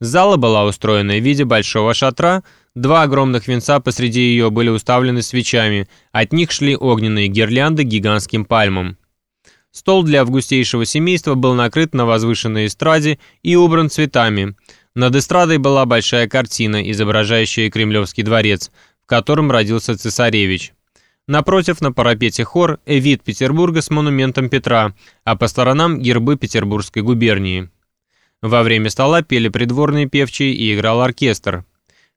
Зала была устроена в виде большого шатра, два огромных венца посреди ее были уставлены свечами, от них шли огненные гирлянды гигантским пальмам. Стол для августейшего семейства был накрыт на возвышенной эстраде и убран цветами. Над эстрадой была большая картина, изображающая Кремлевский дворец, в котором родился цесаревич. Напротив, на парапете хор, вид Петербурга с монументом Петра, а по сторонам гербы Петербургской губернии. Во время стола пели придворные певчие и играл оркестр.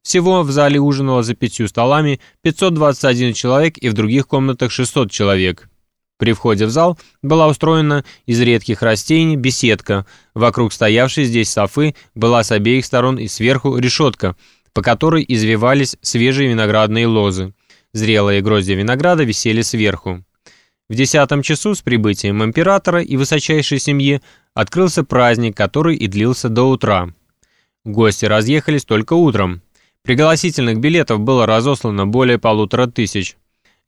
Всего в зале ужинало за пятью столами 521 человек и в других комнатах 600 человек. При входе в зал была устроена из редких растений беседка. Вокруг стоявшей здесь софы была с обеих сторон и сверху решетка, по которой извивались свежие виноградные лозы. Зрелые гроздья винограда висели сверху. В десятом часу с прибытием императора и высочайшей семьи открылся праздник, который и длился до утра. Гости разъехались только утром. Пригласительных билетов было разослано более полутора тысяч.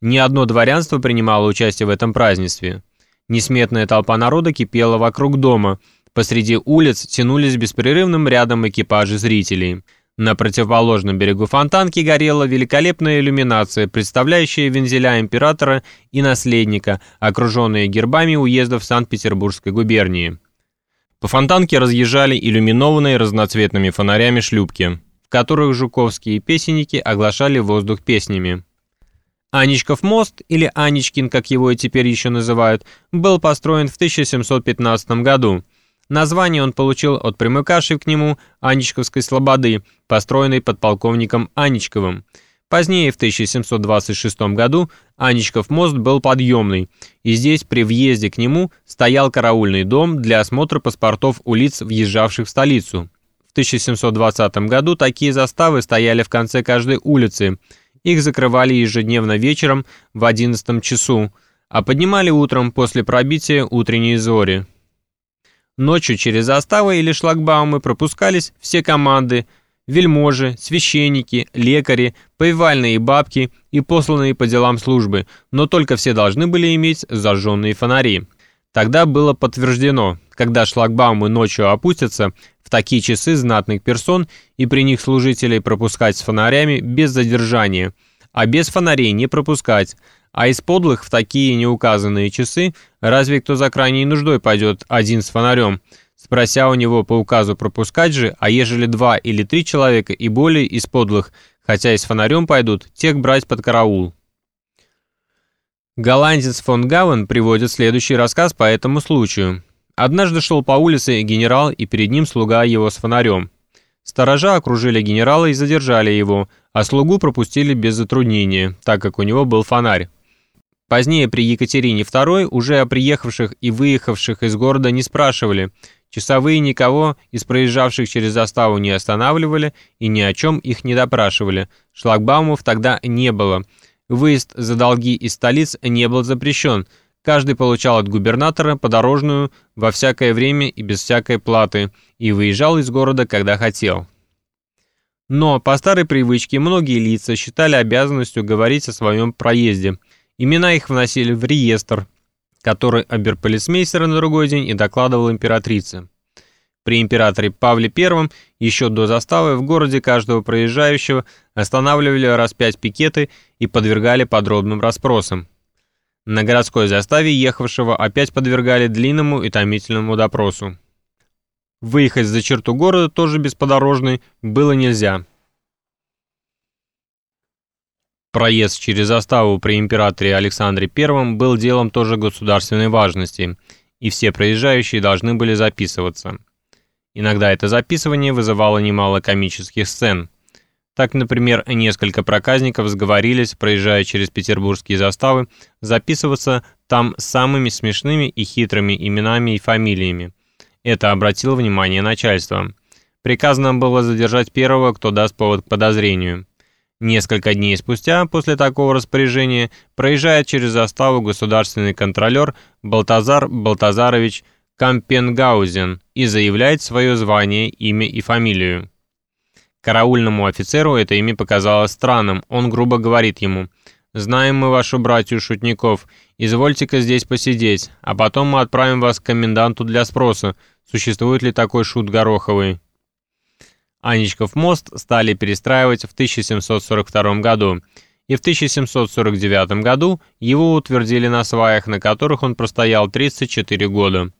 Ни одно дворянство принимало участие в этом празднестве. Несметная толпа народа кипела вокруг дома. Посреди улиц тянулись беспрерывным рядом экипажи зрителей. На противоположном берегу Фонтанки горела великолепная иллюминация, представляющая вензеля императора и наследника, окруженные гербами уездов Санкт-Петербургской губернии. По Фонтанке разъезжали иллюминованные разноцветными фонарями шлюпки, в которых жуковские песенники оглашали воздух песнями. Аничков мост, или Аничкин, как его и теперь еще называют, был построен в 1715 году – Название он получил от примыкавшей к нему Аничковской слободы, построенной подполковником Аничковым. Позднее, в 1726 году, Аничков мост был подъемный, и здесь при въезде к нему стоял караульный дом для осмотра паспортов у лиц, въезжавших в столицу. В 1720 году такие заставы стояли в конце каждой улицы. Их закрывали ежедневно вечером в 11 часу, а поднимали утром после пробития утренней зори. Ночью через заставы или шлагбаумы пропускались все команды, вельможи, священники, лекари, повивальные бабки и посланные по делам службы, но только все должны были иметь зажженные фонари. Тогда было подтверждено, когда шлагбаумы ночью опустятся, в такие часы знатных персон и при них служителей пропускать с фонарями без задержания, а без фонарей не пропускать, а из подлых в такие неуказанные часы разве кто за крайней нуждой пойдет один с фонарем, спрося у него по указу пропускать же, а ежели два или три человека и более из подлых, хотя и с фонарем пойдут, тех брать под караул. Голландец фон Гавен приводит следующий рассказ по этому случаю. Однажды шел по улице генерал, и перед ним слуга его с фонарем. Сторожа окружили генерала и задержали его, а слугу пропустили без затруднения, так как у него был фонарь. Позднее при Екатерине II уже о приехавших и выехавших из города не спрашивали, часовые никого из проезжавших через заставу не останавливали и ни о чем их не допрашивали, шлагбаумов тогда не было, выезд за долги из столиц не был запрещен, каждый получал от губернатора подорожную во всякое время и без всякой платы и выезжал из города, когда хотел. Но по старой привычке многие лица считали обязанностью говорить о своем проезде – Имена их вносили в реестр, который оберполицмейстер на другой день и докладывал императрице. При императоре Павле I еще до заставы в городе каждого проезжающего останавливали раз пять пикеты и подвергали подробным расспросам. На городской заставе ехавшего опять подвергали длинному и томительному допросу. Выехать за черту города тоже без подорожной было нельзя. Проезд через заставу при императоре Александре I был делом тоже государственной важности, и все проезжающие должны были записываться. Иногда это записывание вызывало немало комических сцен. Так, например, несколько проказников сговорились, проезжая через петербургские заставы, записываться там самыми смешными и хитрыми именами и фамилиями. Это обратило внимание начальства. Приказано было задержать первого, кто даст повод к подозрению. Несколько дней спустя, после такого распоряжения, проезжает через заставу государственный контролер Балтазар Балтазарович Кампенгаузен и заявляет свое звание, имя и фамилию. Караульному офицеру это имя показалось странным, он грубо говорит ему Знаем мы вашу братью шутников. Извольте-ка здесь посидеть, а потом мы отправим вас к коменданту для спроса, существует ли такой шут Гороховый. Анечков мост стали перестраивать в 1742 году, и в 1749 году его утвердили на сваях, на которых он простоял 34 года.